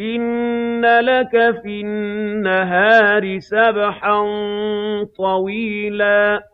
إِنَّ لَكَ فِي النَّهَارِ سَبْحًا طَوِيلًا